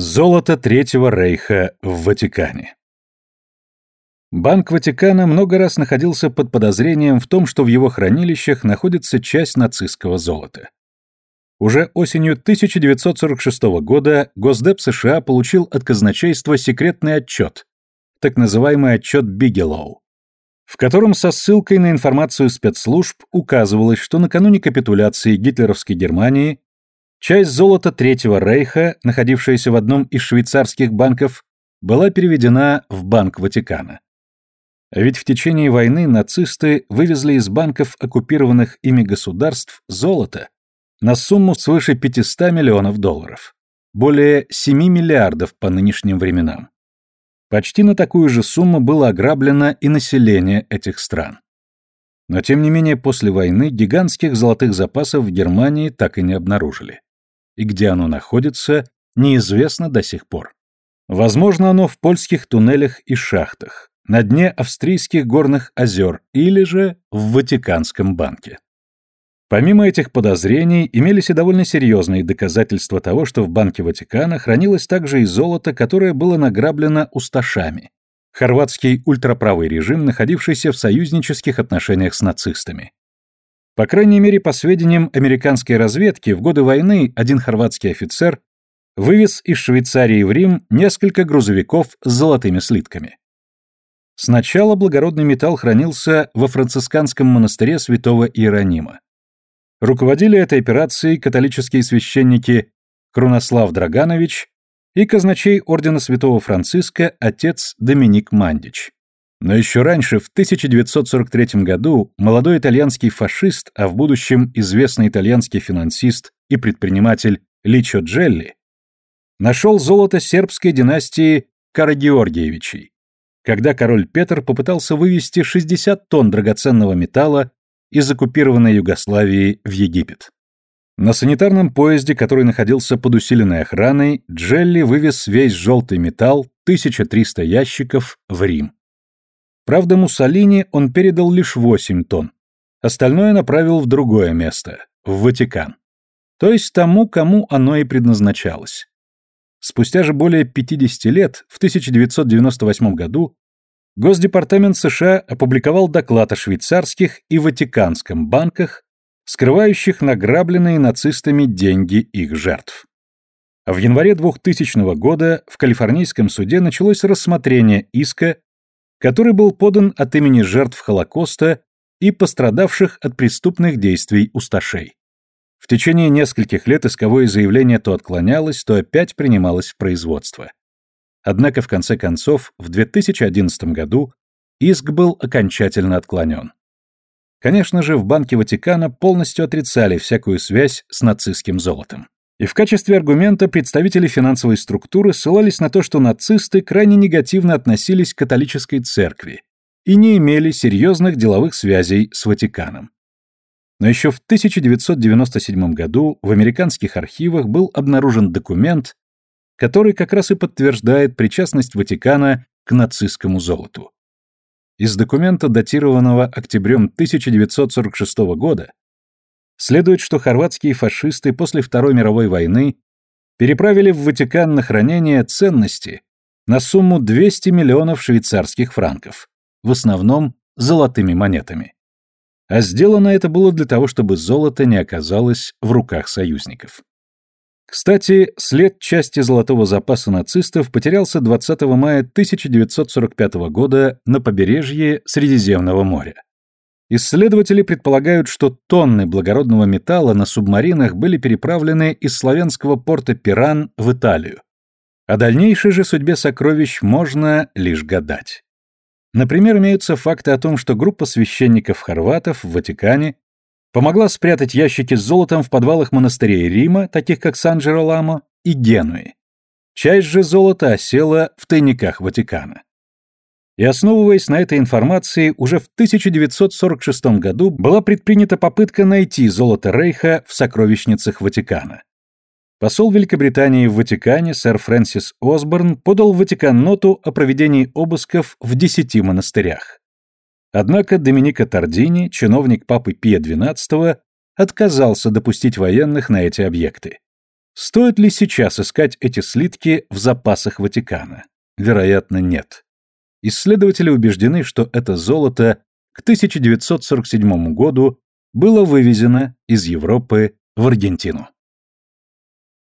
Золото Третьего Рейха в Ватикане. Банк Ватикана много раз находился под подозрением в том, что в его хранилищах находится часть нацистского золота. Уже осенью 1946 года Госдеп США получил от казначейства секретный отчет, так называемый отчет Бигелоу, в котором со ссылкой на информацию спецслужб указывалось, что накануне капитуляции гитлеровской Германии Часть золота Третьего Рейха, находившаяся в одном из швейцарских банков, была переведена в Банк Ватикана. А ведь в течение войны нацисты вывезли из банков оккупированных ими государств золото на сумму свыше 500 миллионов долларов. Более 7 миллиардов по нынешним временам. Почти на такую же сумму было ограблено и население этих стран. Но тем не менее после войны гигантских золотых запасов в Германии так и не обнаружили и где оно находится, неизвестно до сих пор. Возможно, оно в польских туннелях и шахтах, на дне австрийских горных озер или же в Ватиканском банке. Помимо этих подозрений, имелись и довольно серьезные доказательства того, что в Банке Ватикана хранилось также и золото, которое было награблено усташами, хорватский ультраправый режим, находившийся в союзнических отношениях с нацистами. По крайней мере, по сведениям американской разведки, в годы войны один хорватский офицер вывез из Швейцарии в Рим несколько грузовиков с золотыми слитками. Сначала благородный металл хранился во францисканском монастыре святого Иеронима. Руководили этой операцией католические священники Крунослав Драганович и казначей ордена святого Франциска отец Доминик Мандич. Но еще раньше, в 1943 году, молодой итальянский фашист, а в будущем известный итальянский финансист и предприниматель Личо Джелли, нашел золото сербской династии Карагеоргиевичей, когда король Петр попытался вывести 60 тонн драгоценного металла из оккупированной Югославии в Египет. На санитарном поезде, который находился под усиленной охраной, Джелли вывез весь желтый металл, 1300 ящиков, в Рим. Правда, Муссолини он передал лишь 8 тонн. Остальное направил в другое место, в Ватикан. То есть тому, кому оно и предназначалось. Спустя же более 50 лет, в 1998 году, Госдепартамент США опубликовал доклад о швейцарских и ватиканском банках, скрывающих награбленные нацистами деньги их жертв. В январе 2000 года в калифорнийском суде началось рассмотрение иска который был подан от имени жертв Холокоста и пострадавших от преступных действий усташей. В течение нескольких лет исковое заявление то отклонялось, то опять принималось в производство. Однако в конце концов, в 2011 году иск был окончательно отклонен. Конечно же, в Банке Ватикана полностью отрицали всякую связь с нацистским золотом. И в качестве аргумента представители финансовой структуры ссылались на то, что нацисты крайне негативно относились к католической церкви и не имели серьезных деловых связей с Ватиканом. Но еще в 1997 году в американских архивах был обнаружен документ, который как раз и подтверждает причастность Ватикана к нацистскому золоту. Из документа, датированного октябрем 1946 года, Следует, что хорватские фашисты после Второй мировой войны переправили в Ватикан на хранение ценности на сумму 200 миллионов швейцарских франков, в основном золотыми монетами. А сделано это было для того, чтобы золото не оказалось в руках союзников. Кстати, след части золотого запаса нацистов потерялся 20 мая 1945 года на побережье Средиземного моря. Исследователи предполагают, что тонны благородного металла на субмаринах были переправлены из славянского порта Пиран в Италию. О дальнейшей же судьбе сокровищ можно лишь гадать. Например, имеются факты о том, что группа священников-хорватов в Ватикане помогла спрятать ящики с золотом в подвалах монастырей Рима, таких как Сан-Джероламо и Генуи. Часть же золота осела в тайниках Ватикана. И основываясь на этой информации, уже в 1946 году была предпринята попытка найти золото Рейха в сокровищницах Ватикана. Посол Великобритании в Ватикане сэр Фрэнсис Осборн подал в Ватикан ноту о проведении обысков в десяти монастырях. Однако Доминика Тардини, чиновник папы Пия XII, отказался допустить военных на эти объекты. Стоит ли сейчас искать эти слитки в запасах Ватикана? Вероятно, нет. Исследователи убеждены, что это золото к 1947 году было вывезено из Европы в Аргентину.